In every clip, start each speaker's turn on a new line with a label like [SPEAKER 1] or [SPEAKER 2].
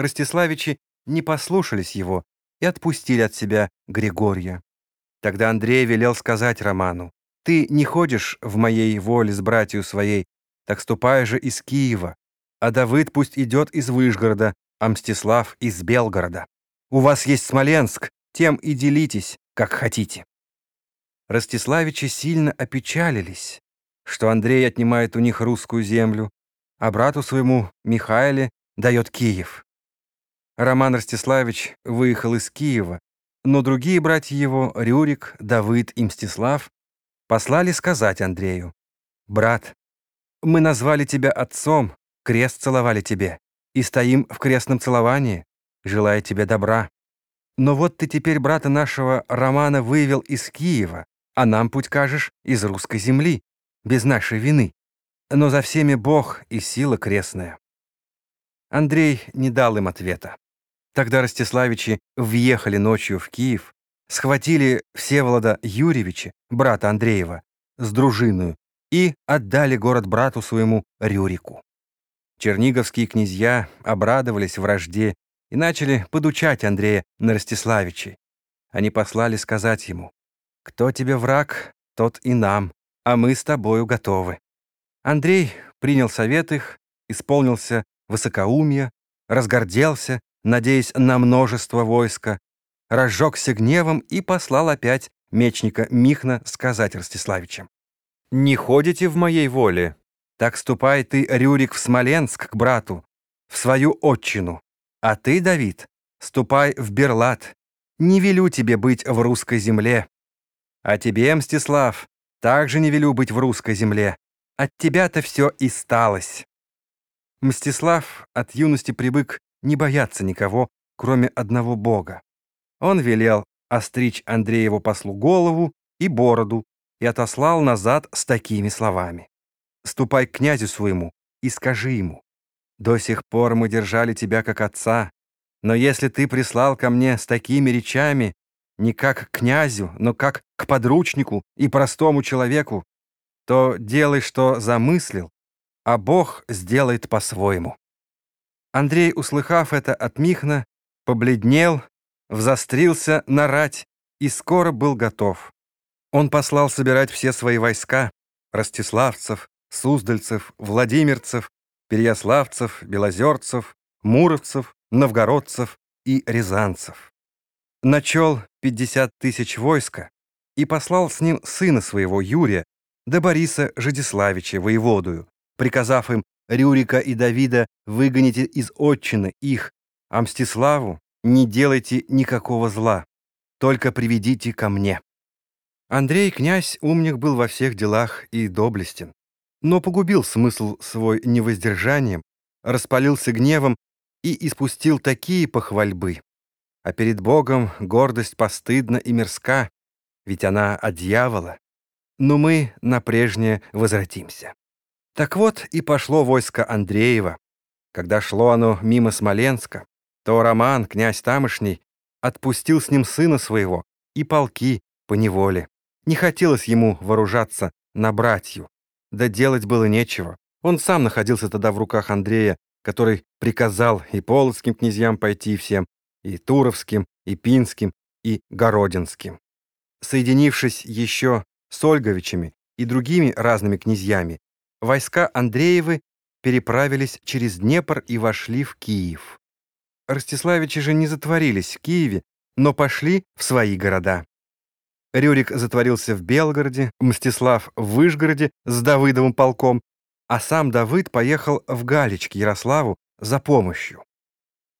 [SPEAKER 1] Ростиславичи не послушались его и отпустили от себя Григория. Тогда Андрей велел сказать Роману, «Ты не ходишь в моей воле с братью своей, так ступай же из Киева, а Давыд пусть идет из Выжгорода, а Мстислав из Белгорода. У вас есть Смоленск, тем и делитесь, как хотите». Ростиславичи сильно опечалились, что Андрей отнимает у них русскую землю, а брату своему Михаиле дает Киев. Роман Ростиславич выехал из Киева, но другие братья его, Рюрик, Давыд и Мстислав, послали сказать Андрею, «Брат, мы назвали тебя отцом, крест целовали тебе, и стоим в крестном целовании, желая тебе добра. Но вот ты теперь брата нашего Романа вывел из Киева, а нам путь кажешь из русской земли, без нашей вины. Но за всеми Бог и сила крестная». Андрей не дал им ответа. Тогда Ростиславичи въехали ночью в Киев, схватили Всеволода Юрьевича, брата Андреева, с дружиною и отдали город брату своему Рюрику. Черниговские князья обрадовались вражде и начали подучать Андрея на Ростиславичей. Они послали сказать ему, «Кто тебе враг, тот и нам, а мы с тобою готовы». Андрей принял совет их, исполнился высокоумия, разгорделся, надеясь на множество войска, разжегся гневом и послал опять мечника Михна сказать Ростиславичам. «Не ходите в моей воле, так ступай ты, Рюрик, в Смоленск к брату, в свою отчину, а ты, Давид, ступай в Берлат, не велю тебе быть в русской земле. А тебе, Мстислав, также не велю быть в русской земле, от тебя-то все и сталось». Мстислав от юности привык не бояться никого, кроме одного бога. Он велел остричь Андрееву послу голову и бороду и отослал назад с такими словами. «Ступай к князю своему и скажи ему, до сих пор мы держали тебя как отца, но если ты прислал ко мне с такими речами, не как к князю, но как к подручнику и простому человеку, то делай, что замыслил, а Бог сделает по-своему». Андрей, услыхав это от Михна, побледнел, взострился на рать и скоро был готов. Он послал собирать все свои войска, ростиславцев, суздальцев, владимирцев, переяславцев, белозерцев, муровцев, новгородцев и рязанцев. Начел 50 тысяч войска и послал с ним сына своего Юрия, да Бориса Жидиславича, воеводую, приказав им Рюрика и Давида выгоните из отчины их, а Мстиславу не делайте никакого зла, только приведите ко мне». Андрей, князь, умник был во всех делах и доблестен, но погубил смысл свой невоздержанием, распалился гневом и испустил такие похвальбы. А перед Богом гордость постыдна и мерзка, ведь она от дьявола. Но мы на прежнее возвратимся. Так вот и пошло войско Андреева. Когда шло оно мимо Смоленска, то Роман, князь тамошний, отпустил с ним сына своего и полки по неволе. Не хотелось ему вооружаться на братью. Да делать было нечего. Он сам находился тогда в руках Андрея, который приказал и полоцким князьям пойти всем, и Туровским, и Пинским, и Городинским. Соединившись еще с Ольговичами и другими разными князьями, войска Андреевы переправились через Днепр и вошли в Киев. Ростиславичи же не затворились в Киеве, но пошли в свои города. Рюрик затворился в Белгороде, Мстислав в Выжгороде с Давыдовым полком, а сам Давыд поехал в Галич к Ярославу за помощью.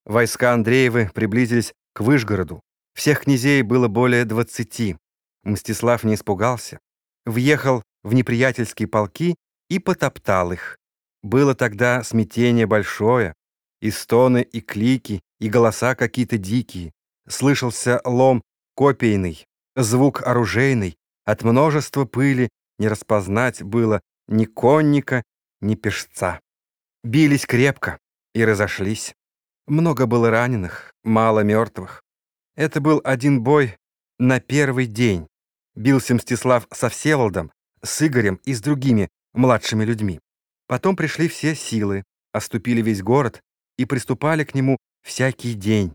[SPEAKER 1] Войска Андреевы приблизились к Выжгороду. Всех князей было более двадцати. Мстислав не испугался. Въехал в неприятельские полки и потоптал их. Было тогда смятение большое, и стоны, и клики, и голоса какие-то дикие. Слышался лом копейный, звук оружейный, от множества пыли не распознать было ни конника, ни пешца. Бились крепко и разошлись. Много было раненых, мало мертвых. Это был один бой на первый день. Бился Мстислав со Всеволодом, с Игорем и с другими младшими людьми. Потом пришли все силы, оступили весь город и приступали к нему всякий день